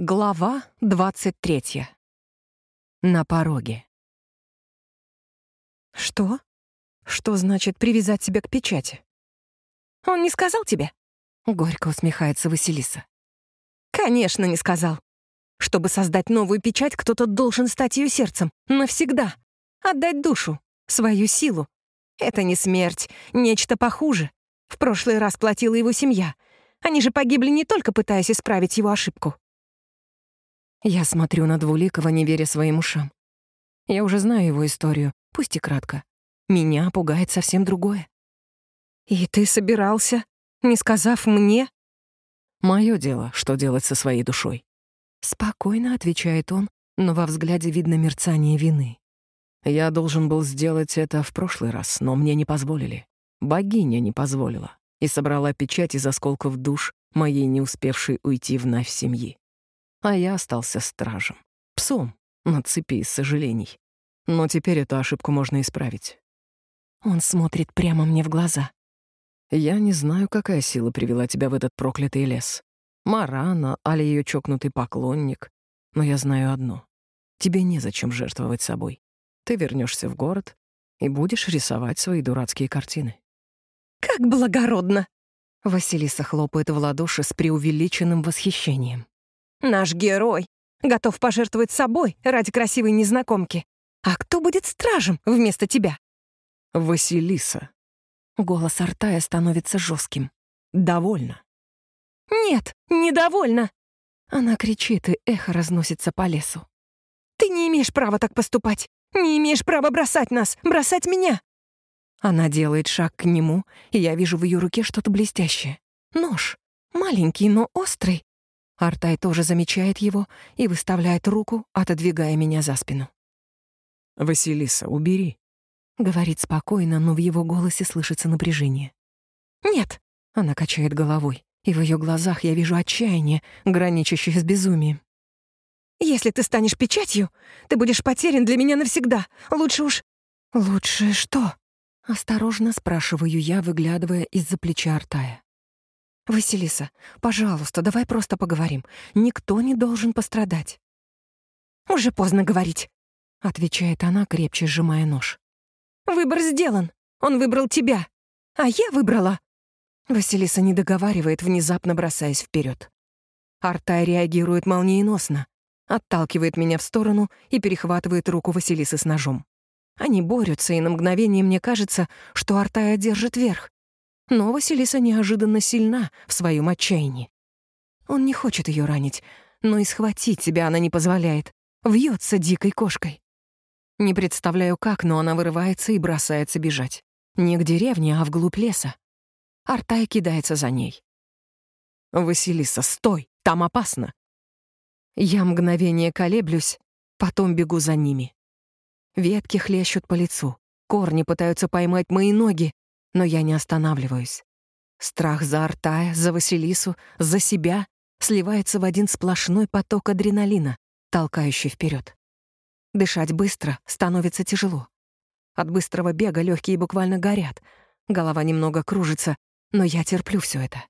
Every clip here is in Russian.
Глава 23. На пороге. Что? Что значит привязать себя к печати? Он не сказал тебе? Горько усмехается Василиса. Конечно, не сказал. Чтобы создать новую печать, кто-то должен стать ее сердцем. Навсегда. Отдать душу, свою силу. Это не смерть, нечто похуже. В прошлый раз платила его семья. Они же погибли не только пытаясь исправить его ошибку. Я смотрю на Двуликова, не веря своим ушам. Я уже знаю его историю, пусть и кратко. Меня пугает совсем другое. «И ты собирался, не сказав мне?» «Моё дело, что делать со своей душой». Спокойно отвечает он, но во взгляде видно мерцание вины. Я должен был сделать это в прошлый раз, но мне не позволили. Богиня не позволила и собрала печать из осколков душ моей не успевшей уйти в Навь семьи а я остался стражем. Псом на цепи из сожалений. Но теперь эту ошибку можно исправить. Он смотрит прямо мне в глаза. Я не знаю, какая сила привела тебя в этот проклятый лес. Марана, али ее чокнутый поклонник. Но я знаю одно. Тебе незачем жертвовать собой. Ты вернешься в город и будешь рисовать свои дурацкие картины. «Как благородно!» Василиса хлопает в ладоши с преувеличенным восхищением. Наш герой готов пожертвовать собой ради красивой незнакомки. А кто будет стражем вместо тебя? Василиса. Голос Артая становится жестким. Довольно. Нет, недовольна. Она кричит, и эхо разносится по лесу. Ты не имеешь права так поступать. Не имеешь права бросать нас, бросать меня. Она делает шаг к нему, и я вижу в ее руке что-то блестящее. Нож. Маленький, но острый. Артай тоже замечает его и выставляет руку, отодвигая меня за спину. «Василиса, убери», — говорит спокойно, но в его голосе слышится напряжение. «Нет», — она качает головой, и в ее глазах я вижу отчаяние, граничащее с безумием. «Если ты станешь печатью, ты будешь потерян для меня навсегда. Лучше уж...» «Лучше что?» — осторожно спрашиваю я, выглядывая из-за плеча Артая. «Василиса, пожалуйста, давай просто поговорим. Никто не должен пострадать». «Уже поздно говорить», — отвечает она, крепче сжимая нож. «Выбор сделан. Он выбрал тебя. А я выбрала...» Василиса не договаривает, внезапно бросаясь вперед. Артай реагирует молниеносно, отталкивает меня в сторону и перехватывает руку Василисы с ножом. Они борются, и на мгновение мне кажется, что Артай одержит верх. Но Василиса неожиданно сильна в своем отчаянии. Он не хочет ее ранить, но и схватить себя она не позволяет. Вьется дикой кошкой. Не представляю как, но она вырывается и бросается бежать. Не к деревне, а вглубь леса. Артай кидается за ней. «Василиса, стой! Там опасно!» Я мгновение колеблюсь, потом бегу за ними. Ветки хлещут по лицу, корни пытаются поймать мои ноги, но я не останавливаюсь. Страх за Артая, за Василису, за себя сливается в один сплошной поток адреналина, толкающий вперед. Дышать быстро становится тяжело. От быстрого бега легкие буквально горят, голова немного кружится, но я терплю все это.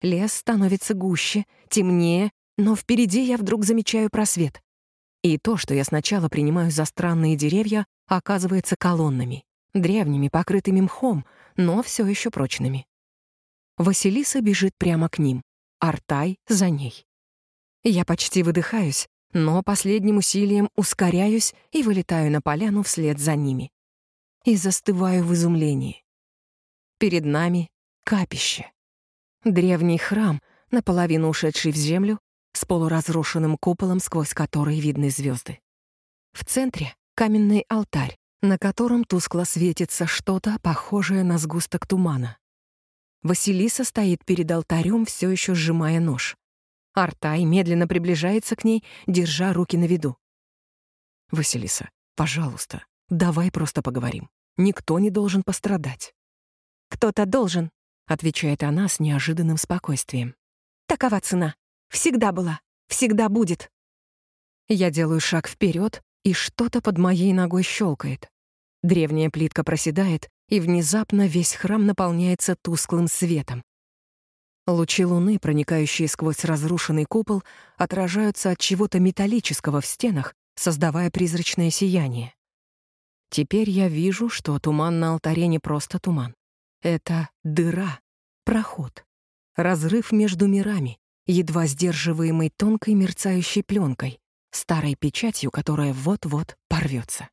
Лес становится гуще, темнее, но впереди я вдруг замечаю просвет. И то, что я сначала принимаю за странные деревья, оказывается колоннами древними, покрытыми мхом, но все еще прочными. Василиса бежит прямо к ним, Артай за ней. Я почти выдыхаюсь, но последним усилием ускоряюсь и вылетаю на поляну вслед за ними. И застываю в изумлении. Перед нами капище. Древний храм, наполовину ушедший в землю, с полуразрушенным куполом, сквозь который видны звезды. В центре — каменный алтарь, на котором тускло светится что-то, похожее на сгусток тумана. Василиса стоит перед алтарем, все еще сжимая нож. Артай медленно приближается к ней, держа руки на виду. «Василиса, пожалуйста, давай просто поговорим. Никто не должен пострадать». «Кто-то должен», — отвечает она с неожиданным спокойствием. «Такова цена. Всегда была. Всегда будет». Я делаю шаг вперед, и что-то под моей ногой щелкает. Древняя плитка проседает, и внезапно весь храм наполняется тусклым светом. Лучи луны, проникающие сквозь разрушенный купол, отражаются от чего-то металлического в стенах, создавая призрачное сияние. Теперь я вижу, что туман на алтаре не просто туман. Это дыра, проход, разрыв между мирами, едва сдерживаемый тонкой мерцающей пленкой, старой печатью, которая вот-вот порвется.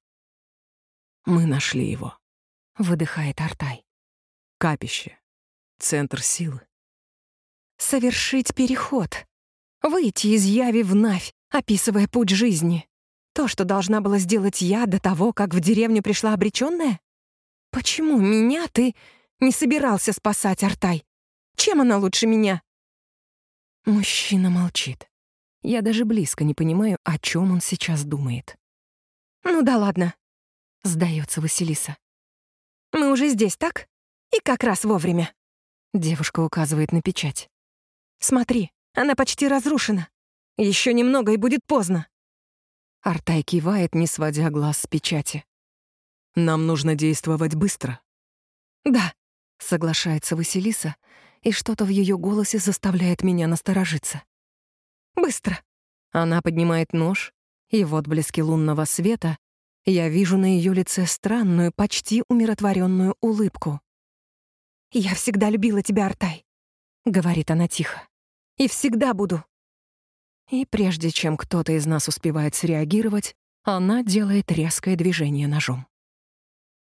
«Мы нашли его», — выдыхает Артай. «Капище. Центр силы. Совершить переход. Выйти из яви в Навь, описывая путь жизни. То, что должна была сделать я до того, как в деревню пришла обречённая? Почему меня ты не собирался спасать, Артай? Чем она лучше меня? Мужчина молчит. Я даже близко не понимаю, о чем он сейчас думает. «Ну да ладно», — сдается Василиса. «Мы уже здесь, так? И как раз вовремя». Девушка указывает на печать. «Смотри, она почти разрушена. Еще немного, и будет поздно». Артай кивает, не сводя глаз с печати. «Нам нужно действовать быстро». «Да», — соглашается Василиса, и что-то в ее голосе заставляет меня насторожиться. «Быстро». Она поднимает нож, и в отблеске лунного света я вижу на ее лице странную, почти умиротворенную улыбку. «Я всегда любила тебя, Артай», — говорит она тихо. «И всегда буду». И прежде чем кто-то из нас успевает среагировать, она делает резкое движение ножом.